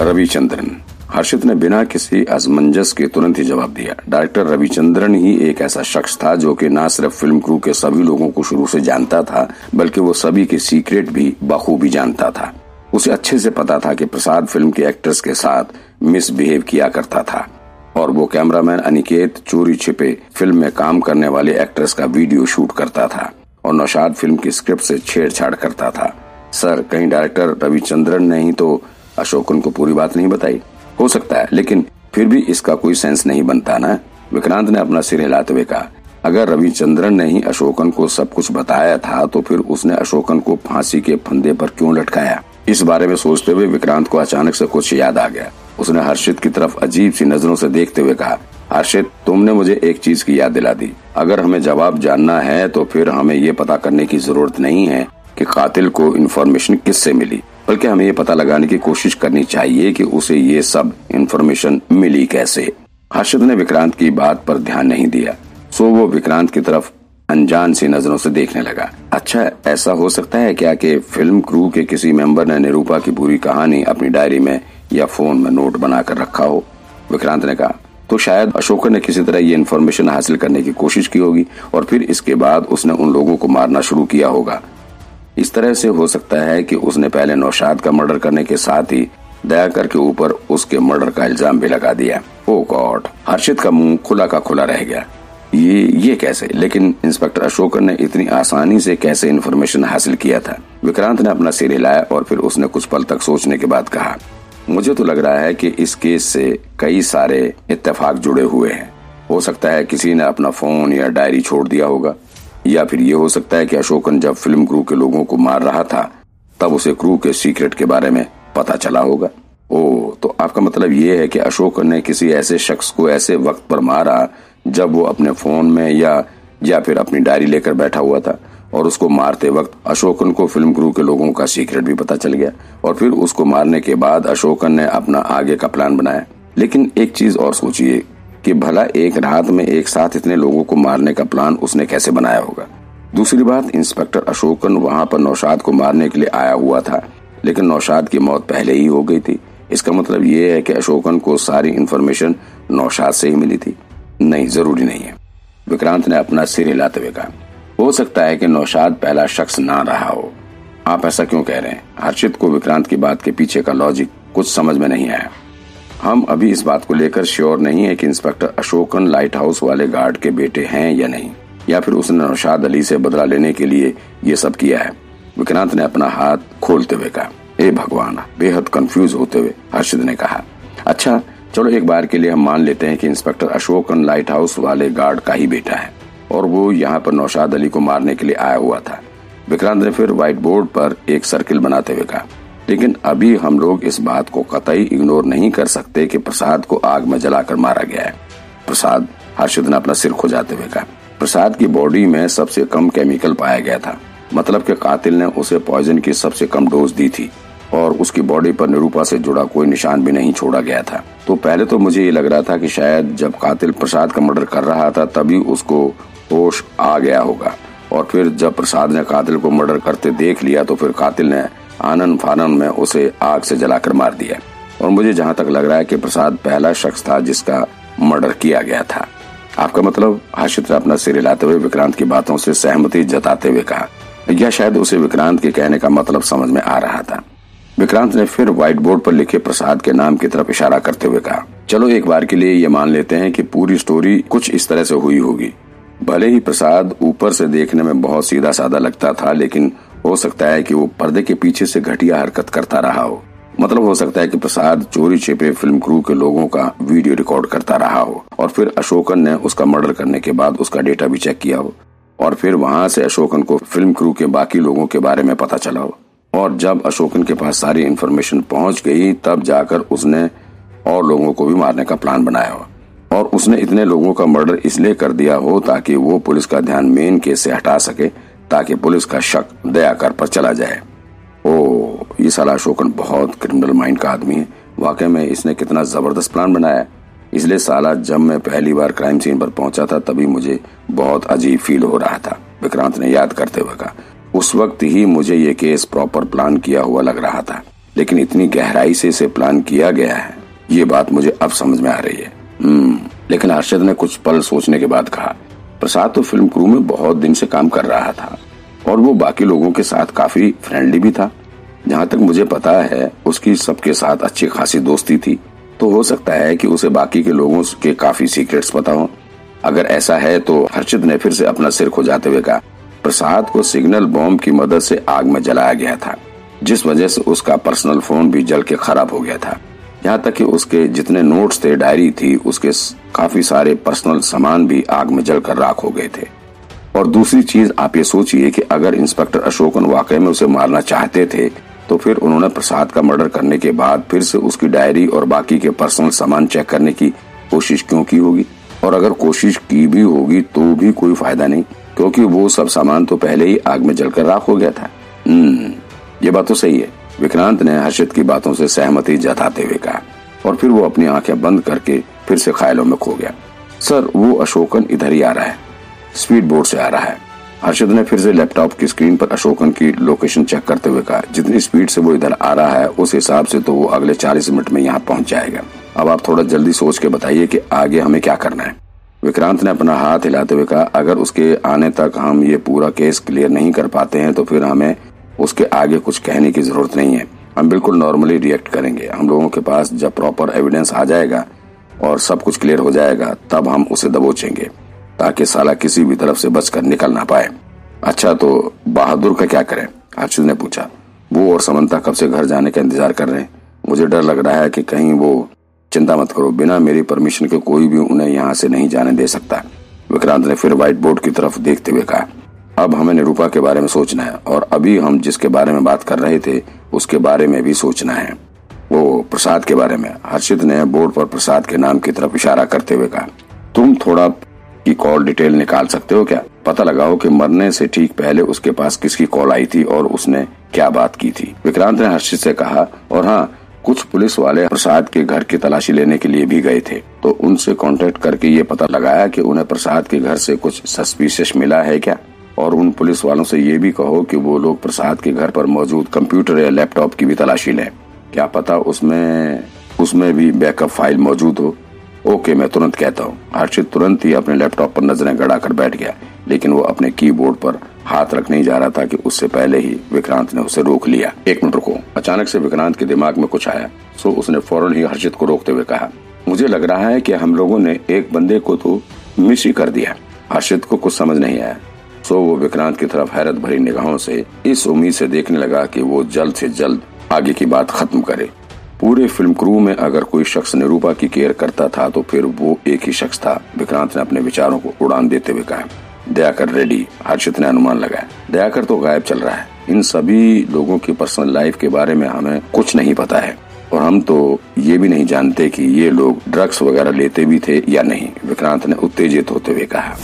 रविचंद्रन। हर्षित ने बिना किसी असमंजस के तुरंत ही जवाब दिया, डायरेक्टर रविचंद्रन ही एक ऐसा शख्स था जो कि न सिर्फ़ फ़िल्म क्रू के सभी लोगों को शुरू से जानता था, बल्कि वो सभी के सीक्रेट भी बखूबी जानता था। उसे अच्छे से पता था कि प्रसाद फ़िल्म के एक्ट्रेस के साथ मिसबिहेव किया करता था। और वो कैमरामैन अनिकेत चोरी छिपे फ़िल्म में काम करने वाले एक्ट्रेस का वीडियो शूट करता था और नौशाद फ़िल्म की स्क्रिप्ट से छेड़छाड़ करता था। सर, कहीं डायरेक्टर रविचंद्रन ने तो अशोकन को पूरी बात नहीं बताई। हो सकता है, लेकिन फिर भी इसका कोई सेंस नहीं बनता ना। विक्रांत ने अपना सिर हिलाते हुए कहा, अगर रविचंद्रन ने ही अशोकन को सब कुछ बताया था तो फिर उसने अशोकन को फांसी के फंदे पर क्यों लटकाया? इस बारे में सोचते हुए विक्रांत को अचानक से कुछ याद आ गया। उसने हर्षित की तरफ़ अजीब सी नज़रों से देखते हुए कहा, हर्षित, तुमने मुझे एक चीज़ की याद दिला दी। अगर हमें जवाब जानना है तो फिर हमें ये पता करने की ज़रूरत नहीं है। कि कातिल को इन्फॉर्मेशन किससे मिली? बल्कि हमें ये पता लगाने की कोशिश करनी चाहिए कि उसे ये सब इन्फॉर्मेशन मिली कैसे। हर्षद ने विक्रांत की बात पर ध्यान नहीं दिया। सो वो विक्रांत की तरफ़ अनजान सी नज़रों से देखने लगा। अच्छा ऐसा हो सकता है क्या कि फ़िल्म क्रू के किसी मेंबर ने निरूपा की पूरी कहानी अपनी डायरी में या फ़ोन में नोट बनाकर रखा हो? विक्रांत ने कहा तो शायद अशोक ने किसी तरह ये इन्फॉर्मेशन हासिल करने की कोशिश की होगी और फिर इसके बाद उसने उन लोगों को मारना शुरू किया होगा। इस तरह से हो सकता है कि उसने पहले नौशाद का मर्डर करने के साथ ही दयाकर के ऊपर उसके मर्डर का इल्ज़ाम भी लगा दिया। ओ गॉड, हर्षित का मुँह खुला का खुला रह गया। ये ये कैसे? लेकिन इंस्पेक्टर अशोकन ने इतनी आसानी से कैसे इन्फॉर्मेशन हासिल किया था? विक्रांत ने अपना सिर हिलाया और फिर उसने कुछ पल तक सोचने के बाद कहा, मुझे तो लग रहा है कि इस केस से कई सारे इत्तेफाक जुड़े हुए हैं। हो सकता है किसी ने अपना फ़ोन या डायरी छोड़ दिया होगा। या फिर ये हो सकता है कि अशोकन जब फ़िल्म क्रू के लोगों को मार रहा था, तब उसे क्रू के सीक्रेट के बारे में पता चला होगा। ओ तो आपका मतलब ये है कि अशोकन ने किसी ऐसे शख्स को ऐसे वक्त पर मारा जब वो अपने फ़ोन में या या फिर अपनी डायरी लेकर बैठा हुआ था, और उसको मारते वक्त अशोकन को फ़िल्म क्रू के लोगों का सीक्रेट भी पता चल गया, और फिर उसको मारने के बाद अशोकन ने अपना आगे का प्लान बनाया। लेकिन एक चीज़ और सोचिए कि भला एक रात में एक साथ इतने लोगों को मारने का प्लान उसने कैसे बनाया होगा? दूसरी बात, इंस्पेक्टर अशोकन वहाँ पर नौशाद को मारने के लिए आया हुआ था, लेकिन नौशाद की मौत पहले ही हो गई थी। इसका मतलब ये है कि अशोकन को सारी इन्फॉर्मेशन नौशाद से ही मिली थी। नहीं, ज़रूरी नहीं है। विक्रांत ने अपना सिर हिलाते हुए कहा, हो सकता है कि नौशाद पहला शख्स ना रहा हो। आप ऐसा क्यों कह रहे हैं? हर्षित को विक्रांत की बात के पीछे का लॉजिक कुछ समझ में नहीं आया। हम अभी इस बात को लेकर श्योर नहीं है कि इंस्पेक्टर अशोकन लाइट हाउस वाले गार्ड के बेटे हैं या नहीं, या फिर उसने नौशाद अली से बदला लेने के लिए ये सब किया है। विक्रांत ने अपना हाथ खोलते हुए कहा ए भगवान, बेहद कंफ्यूज होते हुए हर्षद ने कहा अच्छा चलो एक बार के लिए हम मान लेते हैं कि इंस्पेक्टर अशोकन लाइट हाउस वाले गार्ड का ही बेटा है, और वो यहाँ पर नौशाद अली को मारने के लिए आया हुआ था। विक्रांत ने फिर व्हाइट बोर्ड पर एक सर्किल बनाते हुए कहा लेकिन अभी हम लोग इस बात को कतई इग्नोर नहीं कर सकते कि प्रसाद को आग में जलाकर मारा गया है। प्रसाद हर्षद ने अपना सिर खुजाते हुए कहा, प्रसाद की बॉडी में सबसे कम केमिकल पाया गया था। मतलब कि कातिल ने उसे पॉइजन की सबसे कम डोज दी थी और उसकी बॉडी पर निरूपा से जुड़ा कोई निशान भी नहीं छोड़ा गया था। तो पहले तो मुझे ये लग रहा था कि शायद जब कातिल प्रसाद का मर्डर कर रहा था, तभी उसको होश आ गया होगा। और फिर जब प्रसाद ने कातिल को मर्डर करते देख लिया तो फिर कातिल ने आनंद फानंद में उसे आग से जलाकर मार दिया। और मुझे जहाँ तक लग रहा है कि प्रसाद पहला शख्स था जिसका मर्डर किया गया था। आपका मतलब हर्षित ने अपना सिर हिलाते हुए विक्रांत की बातों से सहमति जताते हुए कहा। या शायद उसे विक्रांत के कहने का मतलब समझ में आ रहा था। विक्रांत ने फिर व्हाइट बोर्ड पर लिखे प्रसाद के नाम की तरफ़ इशारा करते हुए कहा, चलो एक बार के लिए ये मान लेते हैं कि पूरी स्टोरी कुछ इस तरह से हुई होगी। भले ही प्रसाद ऊपर से देखने में बहुत सीधा साधा लगता था, लेकिन हो सकता है कि वो पर्दे के पीछे से घटिया हरकत करता रहा हो। मतलब हो सकता है कि प्रसाद चोरी छिपे फ़िल्म क्रू के लोगों का वीडियो रिकॉर्ड करता रहा हो, और फिर अशोकन ने उसका मर्डर करने के बाद उसका डेटा भी चेक किया हो, और फिर वहाँ से अशोकन को फ़िल्म क्रू के बाकी लोगों के बारे में पता चला हो। और जब अशोकन के पास सारी इन्फॉर्मेशन पहुँच गई, तब जाकर उसने और लोगों को भी मारने का प्लान बनाया हो। और उसने इतने लोगों का मर्डर इसलिए कर दिया हो ताकि वो पुलिस का ध्यान मेन केस से हटा सके ताकि पुलिस का शक दयाकर पर चला जाए। ओ, ये साला अशोकन बहुत क्रिमिनल माइंड का आदमी है। वाकई में इसने कितना ज़बरदस्त प्लान बनाया। इसलिए साला जब मैं पहली बार क्राइम सीन पर पहुँचा था, तभी मुझे बहुत अजीब फील हो रहा था, विक्रांत ने याद करते हुए कहा। उस वक्त ही मुझे ये केस प्रॉपर प्लान किया हुआ लग रहा था, लेकिन इतनी गहराई से इसे प्लान किया गया है, ये बात मुझे अब समझ में आ रही है। हम्म लेकिन अर्षद ने कुछ पल सोचने के बाद कहा प्रसाद तो फ़िल्म क्रू में बहुत दिन से काम कर रहा था और वो बाकी लोगों के साथ काफ़ी फ्रेंडली भी था। जहाँ तक मुझे पता है, उसकी सबके साथ अच्छी खासी दोस्ती थी। तो हो सकता है कि उसे बाकी के लोगों के काफ़ी सीक्रेट्स पता हो। अगर ऐसा है तो हर्षित ने फिर से अपना सिर खुजाते हुए कहा, प्रसाद को सिग्नल बॉम्ब की मदद से आग में जलाया गया था, जिस वजह से उसका पर्सनल फ़ोन भी जल के खराब हो गया था। यहाँ तक कि उसके जितने नोट्स थे डायरी थी, उसके काफ़ी सारे पर्सनल सामान भी आग में जलकर राख हो गए थे। और दूसरी चीज़, आप ये सोचिए कि अगर इंस्पेक्टर अशोकन वाकई में उसे मारना चाहते थे तो फिर उन्होंने प्रसाद का मर्डर करने के बाद फिर से उसकी डायरी और बाकी के पर्सनल सामान चेक करने की कोशिश क्यों की होगी? और अगर कोशिश की भी होगी तो भी कोई फ़ायदा नहीं, क्योंकि वो सब सामान तो पहले ही आग में जलकर राख हो गया था। हम्म ये बात तो सही है। विक्रांत ने हर्षित की बातों से सहमति जताते हुए कहा और फिर वो अपनी आँखें बंद करके फिर से ख्यालों में खो गया। सर, वो अशोकन इधर ही आ रहा है। स्पीड बोर्ड से आ रहा है। हर्षद ने फिर से लैपटॉप की स्क्रीन पर अशोकन की लोकेशन चेक करते हुए कहा, जितनी स्पीड से वो इधर आ रहा है, उस हिसाब से तो वो अगले चालीस मिनट में यहाँ पहुँच जाएगा। अब आप थोड़ा जल्दी सोच के बताइए कि आगे हमें क्या करना है। विक्रांत ने अपना हाथ हिलाते हुए कहा, अगर उसके आने तक हम ये पूरा केस क्लियर नहीं कर पाते हैं तो फिर हमें उसके आगे कुछ कहने की ज़रूरत नहीं है। हम बिल्कुल नॉर्मली रिएक्ट करेंगे। हम लोगों के पास जब प्रॉपर एविडेंस आ जाएगा और सब कुछ क्लियर हो जाएगा, तब हम उसे दबोचेंगे, ताकि साला किसी भी तरफ़ से बचकर निकल ना पाए। अच्छा तो बहादुर का क्या करें? अर्जुन ने पूछा। वो और समंता कब से घर जाने का इंतज़ार कर रहे हैं? मुझे डर लग रहा है कि कहीं वो चिंता मत करो। बिना मेरी परमिशन के कोई भी उन्हें यहाँ से नहीं जाने दे सकता। विक्रांत ने फिर व्हाइट बोर्ड की तरफ़ देखते हुए कहा अब हमें निरूपा के बारे में सोचना है और अभी हम जिसके बारे में बात कर रहे थे, उसके बारे में भी सोचना है। वो प्रसाद के बारे में। हर्षित ने बोर्ड पर प्रसाद के नाम की तरफ़ इशारा करते हुए कहा, तुम थोड़ा की कॉल डिटेल निकाल सकते हो क्या? पता लगाओ कि मरने से ठीक पहले उसके पास किसकी कॉल आई थी और उसने क्या बात की थी? विक्रांत ने हर्षित से कहा, और हाँ कुछ पुलिस वाले प्रसाद के घर की तलाशी लेने के लिए भी गए थे तो उनसे कांटेक्ट करके ये पता लगाया कि उन्हें प्रसाद के घर से कुछ सस्पिशियस मिला है क्या? और उन पुलिस वालों से ये भी कहो कि वो लोग प्रसाद के घर पर मौजूद कंप्यूटर या लैपटॉप की भी तलाशी लें क्या पता उसमें उसमें भी बैकअप फ़ाइल मौजूद हो। ओके, मैं तुरंत कहता हूँ, हर्षित तुरंत ही अपने लैपटॉप पर नज़रें गड़ा कर बैठ गया, लेकिन वो अपने कीबोर्ड पर हाथ रख नहीं जा रहा था कि उससे पहले ही विक्रांत ने उसे रोक लिया। एक मिनट रुको। अचानक से विक्रांत के दिमाग में कुछ आया, सो उसने फ़ौरन ही हर्षित को रोकते हुए कहा, मुझे लग रहा है कि हम लोगों ने एक बंदे को तो मिस ही कर दिया। हर्षित को कुछ समझ नहीं आया। सो वो विक्रांत की तरफ़ हैरत भरी निगाहों से इस उम्मीद से देखने लगा कि वो जल्द से जल्द आगे की बात खत्म करे। पूरे फ़िल्म क्रू में अगर कोई शख्स निरूपा की केयर करता था तो फिर वो एक ही शख्स था, विक्रांत ने अपने विचारों को उड़ान देते हुए कहा। दयाकर रेडी हर्षित ने अनुमान लगाया। दयाकर तो गायब चल रहा है। इन सभी लोगों की पर्सनल लाइफ के बारे में हमें कुछ नहीं पता है। और हम तो ये भी नहीं जानते कि ये लोग ड्रग्स वगैरह लेते भी थे या नहीं, विक्रांत ने उत्तेजित होते हुए कहा।